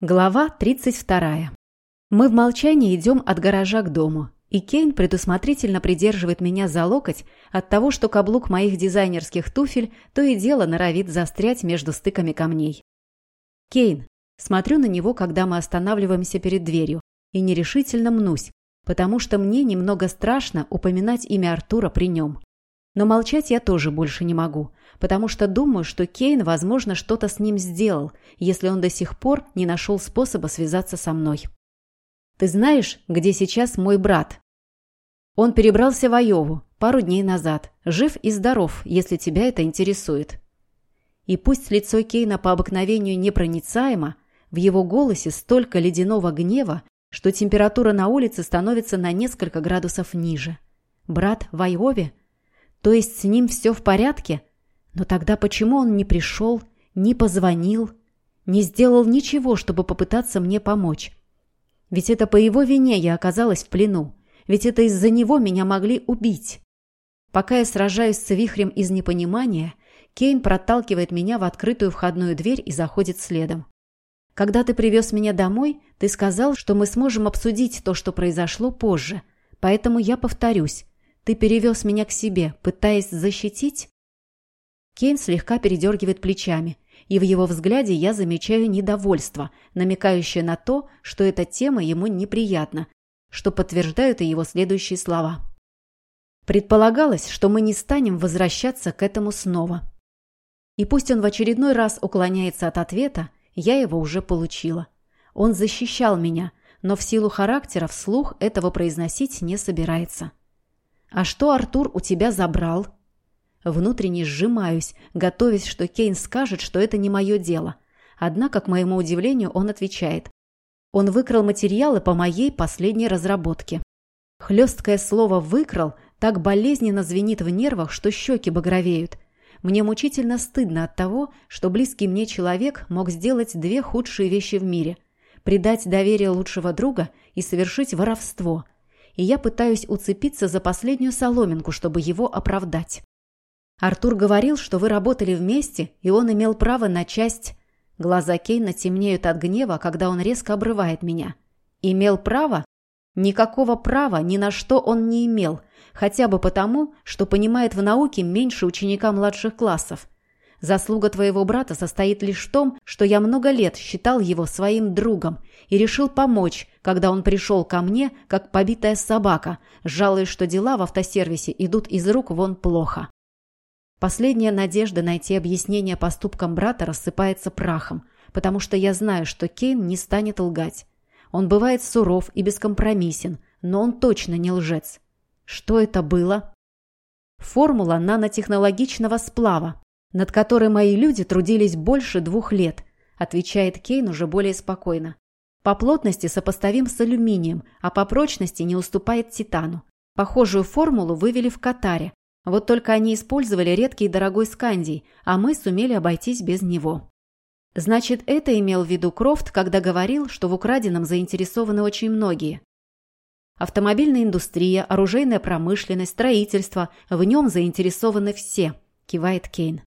Глава 32. Мы в молчании идем от гаража к дому, и Кейн предусмотрительно придерживает меня за локоть от того, что каблук моих дизайнерских туфель то и дело норовит застрять между стыками камней. Кейн. Смотрю на него, когда мы останавливаемся перед дверью, и нерешительно мнусь, потому что мне немного страшно упоминать имя Артура при нем. Но молчать я тоже больше не могу, потому что думаю, что Кейн, возможно, что-то с ним сделал, если он до сих пор не нашел способа связаться со мной. «Ты знаешь, где сейчас мой брат?» Он перебрался в Айову пару дней назад, жив и здоров, если тебя это интересует. И пусть лицо Кейна по обыкновению непроницаемо, в его голосе столько ледяного гнева, что температура на улице становится на несколько градусов ниже. Брат в Айове? То есть с ним все в порядке? Но тогда почему он не пришел, не позвонил, не сделал ничего, чтобы попытаться мне помочь? Ведь это по его вине я оказалась в плену. Ведь это из-за него меня могли убить. Пока я сражаюсь с вихрем из непонимания, Кейн проталкивает меня в открытую входную дверь и заходит следом. Когда ты привез меня домой, ты сказал, что мы сможем обсудить то, что произошло позже. Поэтому я повторюсь. Ты перевез меня к себе, пытаясь защитить?» Кейн слегка передергивает плечами, и в его взгляде я замечаю недовольство, намекающее на то, что эта тема ему неприятна, что подтверждают и его следующие слова. Предполагалось, что мы не станем возвращаться к этому снова. И пусть он в очередной раз уклоняется от ответа, я его уже получила. Он защищал меня, но в силу характера вслух этого произносить не собирается. «А что Артур у тебя забрал?» Внутренне сжимаюсь, готовясь, что Кейн скажет, что это не мое дело. Однако, к моему удивлению, он отвечает. Он выкрал материалы по моей последней разработке. Хлесткое слово «выкрал» так болезненно звенит в нервах, что щеки багровеют. Мне мучительно стыдно от того, что близкий мне человек мог сделать две худшие вещи в мире – предать доверие лучшего друга и совершить воровство – и я пытаюсь уцепиться за последнюю соломинку, чтобы его оправдать. Артур говорил, что вы работали вместе, и он имел право на часть... Глаза Кейна темнеют от гнева, когда он резко обрывает меня. Имел право? Никакого права ни на что он не имел, хотя бы потому, что понимает в науке меньше ученика младших классов. Заслуга твоего брата состоит лишь в том, что я много лет считал его своим другом и решил помочь, когда он пришел ко мне, как побитая собака, жалуясь, что дела в автосервисе идут из рук вон плохо. Последняя надежда найти объяснение поступкам брата рассыпается прахом, потому что я знаю, что Кейн не станет лгать. Он бывает суров и бескомпромиссен, но он точно не лжец. Что это было? Формула нанотехнологичного сплава, над которой мои люди трудились больше двух лет, отвечает Кейн уже более спокойно. По плотности сопоставим с алюминием, а по прочности не уступает титану. Похожую формулу вывели в Катаре. Вот только они использовали редкий и дорогой скандий, а мы сумели обойтись без него. Значит, это имел в виду Крофт, когда говорил, что в украденном заинтересованы очень многие. Автомобильная индустрия, оружейная промышленность, строительство – в нем заинтересованы все, кивает Кейн.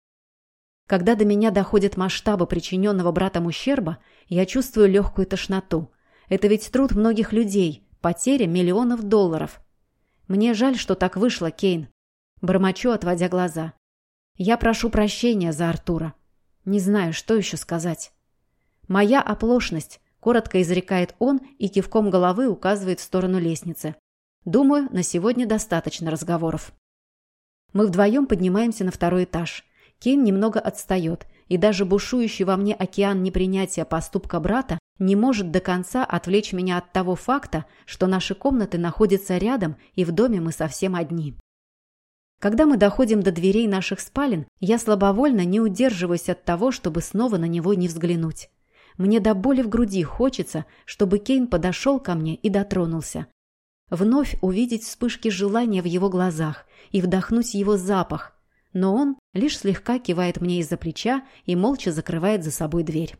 Когда до меня доходят масштабы причиненного братом ущерба, я чувствую легкую тошноту. Это ведь труд многих людей, потеря миллионов долларов. Мне жаль, что так вышло, Кейн. Бормочу, отводя глаза. Я прошу прощения за Артура. Не знаю, что еще сказать. Моя оплошность, коротко изрекает он и кивком головы указывает в сторону лестницы. Думаю, на сегодня достаточно разговоров. Мы вдвоем поднимаемся на второй этаж. Кейн немного отстает, и даже бушующий во мне океан непринятия поступка брата не может до конца отвлечь меня от того факта, что наши комнаты находятся рядом, и в доме мы совсем одни. Когда мы доходим до дверей наших спален, я слабовольно не удерживаюсь от того, чтобы снова на него не взглянуть. Мне до боли в груди хочется, чтобы Кейн подошел ко мне и дотронулся. Вновь увидеть вспышки желания в его глазах и вдохнуть его запах, но он лишь слегка кивает мне из-за плеча и молча закрывает за собой дверь.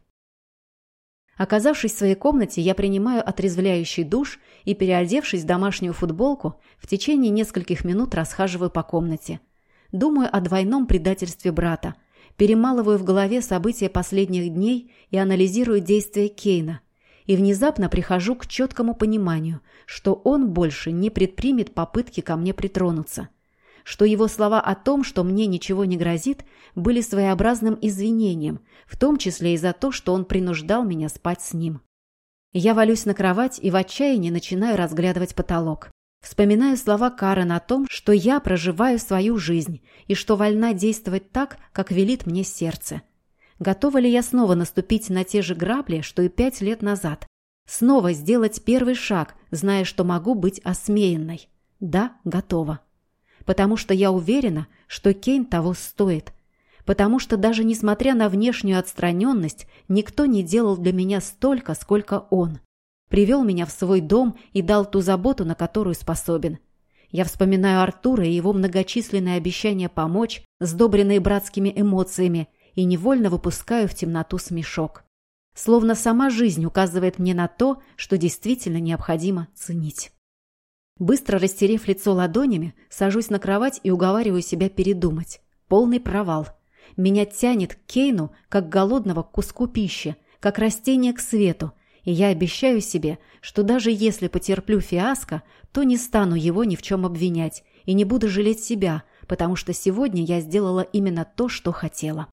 Оказавшись в своей комнате, я принимаю отрезвляющий душ и, переодевшись в домашнюю футболку, в течение нескольких минут расхаживаю по комнате. Думаю о двойном предательстве брата. перемалываю в голове события последних дней и анализирую действия Кейна. И внезапно прихожу к четкому пониманию, что он больше не предпримет попытки ко мне притронуться. Что его слова о том, что мне ничего не грозит, были своеобразным извинением, в том числе и за то, что он принуждал меня спать с ним. Я валюсь на кровать и в отчаянии начинаю разглядывать потолок. Вспоминаю слова Карен о том, что я проживаю свою жизнь и что вольна действовать так, как велит мне сердце. Готова ли я снова наступить на те же грабли, что и пять лет назад? Снова сделать первый шаг, зная, что могу быть осмеянной? Да, готова. Потому что я уверена, что Кейн того стоит. Потому что даже несмотря на внешнюю отстраненность, никто не делал для меня столько, сколько он. Привел меня в свой дом и дал ту заботу, на которую способен. Я вспоминаю Артура и его многочисленные обещания помочь, сдобренные братскими эмоциями, и невольно выпускаю в темноту смешок. Словно сама жизнь указывает мне на то, что действительно необходимо ценить. Быстро растерев лицо ладонями, сажусь на кровать и уговариваю себя передумать. Полный провал. Меня тянет к Кейну, как голодного к куску пищи, как растение к свету, и я обещаю себе, что даже если потерплю фиаско, то не стану его ни в чем обвинять и не буду жалеть себя, потому что сегодня я сделала именно то, что хотела.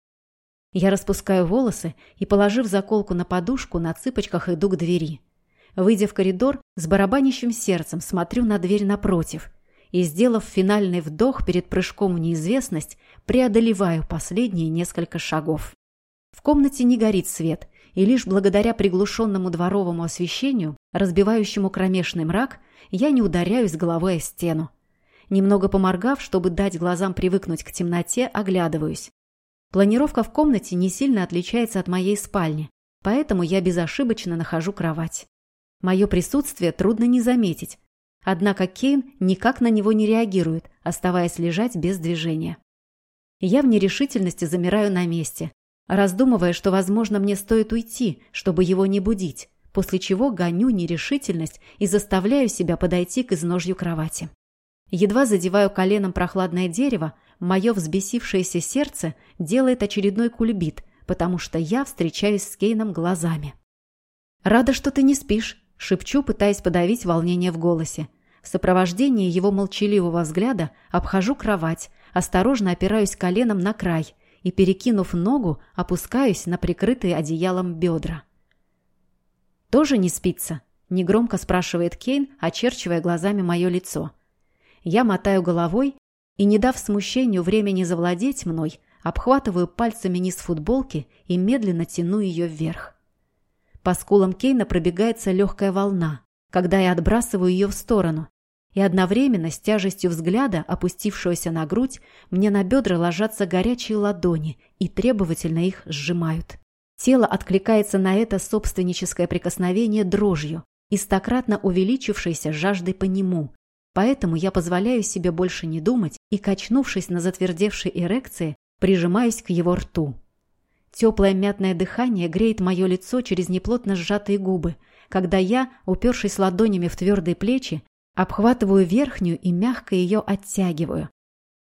Я распускаю волосы и, положив заколку на подушку, на цыпочках иду к двери. Выйдя в коридор, с барабанящим сердцем смотрю на дверь напротив и, сделав финальный вдох перед прыжком в неизвестность, преодолеваю последние несколько шагов. В комнате не горит свет, и лишь благодаря приглушенному дворовому освещению, разбивающему кромешный мрак, я не ударяюсь головой о стену. Немного поморгав, чтобы дать глазам привыкнуть к темноте, оглядываюсь. Планировка в комнате не сильно отличается от моей спальни, поэтому я безошибочно нахожу кровать. Мое присутствие трудно не заметить, однако Кейн никак на него не реагирует, оставаясь лежать без движения. Я в нерешительности замираю на месте, раздумывая, что, возможно, мне стоит уйти, чтобы его не будить, после чего гоню нерешительность и заставляю себя подойти к изножью кровати. Едва задеваю коленом прохладное дерево, мое взбесившееся сердце делает очередной кульбит, потому что я встречаюсь с Кейном глазами. «Рада, что ты не спишь», — шепчу, пытаясь подавить волнение в голосе. В сопровождении его молчаливого взгляда обхожу кровать, осторожно опираюсь коленом на край и, перекинув ногу, опускаюсь на прикрытые одеялом бедра. «Тоже не спится?» — негромко спрашивает Кейн, очерчивая глазами мое лицо. Я мотаю головой и, не дав смущению времени завладеть мной, обхватываю пальцами низ футболки и медленно тяну ее вверх. По скулам Кейна пробегается легкая волна, когда я отбрасываю ее в сторону, и одновременно с тяжестью взгляда, опустившегося на грудь, мне на бедра ложатся горячие ладони и требовательно их сжимают. Тело откликается на это собственническое прикосновение дрожью и стократно увеличившейся жаждой по нему. Поэтому я позволяю себе больше не думать и, качнувшись на затвердевшей эрекции, прижимаюсь к его рту. Теплое мятное дыхание греет мое лицо через неплотно сжатые губы, когда я, упершись ладонями в твердые плечи, Обхватываю верхнюю и мягко ее оттягиваю.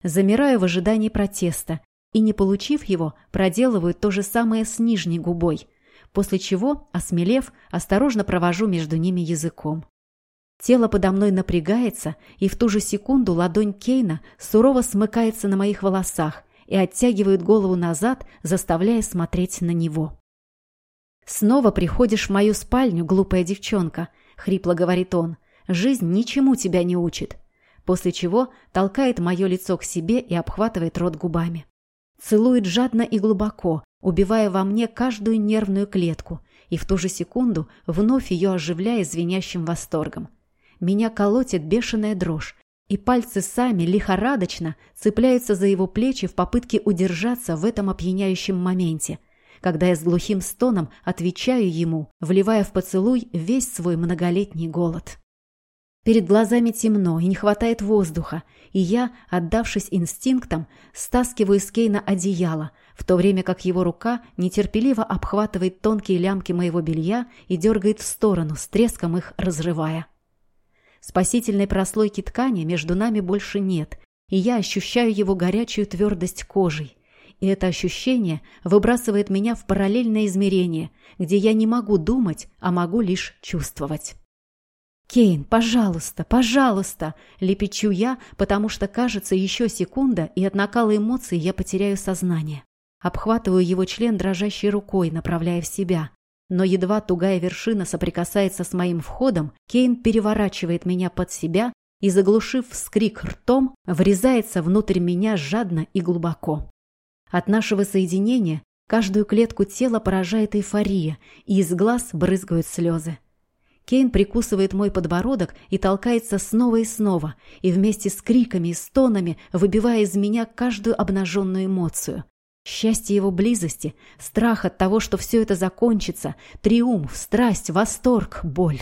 Замираю в ожидании протеста и, не получив его, проделываю то же самое с нижней губой, после чего, осмелев, осторожно провожу между ними языком. Тело подо мной напрягается, и в ту же секунду ладонь Кейна сурово смыкается на моих волосах и оттягивает голову назад, заставляя смотреть на него. «Снова приходишь в мою спальню, глупая девчонка», — хрипло говорит он. Жизнь ничему тебя не учит. После чего толкает мое лицо к себе и обхватывает рот губами. Целует жадно и глубоко, убивая во мне каждую нервную клетку, и в ту же секунду вновь ее оживляя звенящим восторгом. Меня колотит бешеная дрожь, и пальцы сами лихорадочно цепляются за его плечи в попытке удержаться в этом опьяняющем моменте, когда я с глухим стоном отвечаю ему, вливая в поцелуй весь свой многолетний голод. Перед глазами темно и не хватает воздуха, и я, отдавшись инстинктам, стаскиваю с Кейна одеяло, в то время как его рука нетерпеливо обхватывает тонкие лямки моего белья и дергает в сторону, с треском их разрывая. Спасительной прослойки ткани между нами больше нет, и я ощущаю его горячую твердость кожей. и это ощущение выбрасывает меня в параллельное измерение, где я не могу думать, а могу лишь чувствовать. «Кейн, пожалуйста, пожалуйста!» – лепечу я, потому что, кажется, еще секунда, и от накала эмоций я потеряю сознание. Обхватываю его член дрожащей рукой, направляя в себя. Но едва тугая вершина соприкасается с моим входом, Кейн переворачивает меня под себя и, заглушив вскрик ртом, врезается внутрь меня жадно и глубоко. От нашего соединения каждую клетку тела поражает эйфория, и из глаз брызгают слезы. Кейн прикусывает мой подбородок и толкается снова и снова, и вместе с криками и стонами выбивая из меня каждую обнаженную эмоцию. Счастье его близости, страх от того, что все это закончится, триумф, страсть, восторг, боль.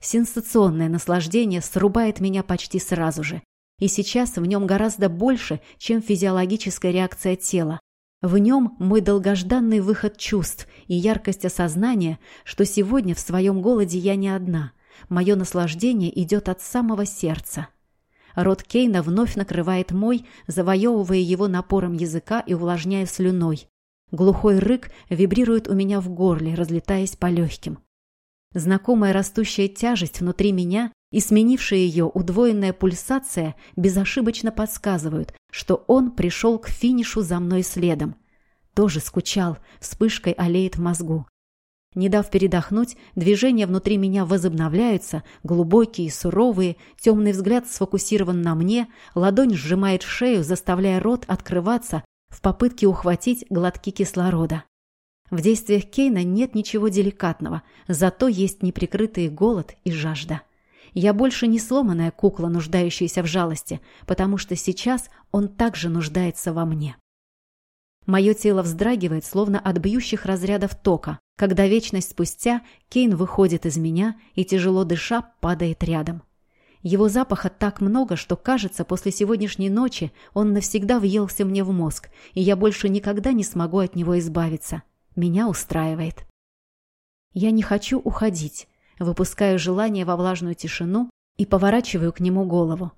Сенсационное наслаждение срубает меня почти сразу же. И сейчас в нем гораздо больше, чем физиологическая реакция тела. В нем мой долгожданный выход чувств и яркость осознания, что сегодня в своем голоде я не одна. Мое наслаждение идет от самого сердца. Рот Кейна вновь накрывает мой, завоевывая его напором языка и увлажняя слюной. Глухой рык вибрирует у меня в горле, разлетаясь по легким. Знакомая растущая тяжесть внутри меня и сменившая ее удвоенная пульсация безошибочно подсказывают, что он пришел к финишу за мной следом. Тоже скучал, вспышкой олеет в мозгу. Не дав передохнуть, движения внутри меня возобновляются, глубокие, суровые, темный взгляд сфокусирован на мне, ладонь сжимает шею, заставляя рот открываться в попытке ухватить глотки кислорода. В действиях Кейна нет ничего деликатного, зато есть неприкрытый голод и жажда. Я больше не сломанная кукла, нуждающаяся в жалости, потому что сейчас он также нуждается во мне. Мое тело вздрагивает, словно от бьющих разрядов тока, когда вечность спустя Кейн выходит из меня и, тяжело дыша, падает рядом. Его запаха так много, что, кажется, после сегодняшней ночи он навсегда въелся мне в мозг, и я больше никогда не смогу от него избавиться. Меня устраивает. Я не хочу уходить, выпускаю желание во влажную тишину и поворачиваю к нему голову.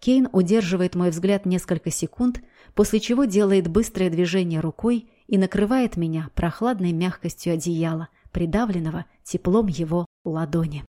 Кейн удерживает мой взгляд несколько секунд, после чего делает быстрое движение рукой и накрывает меня прохладной мягкостью одеяла, придавленного теплом его ладони.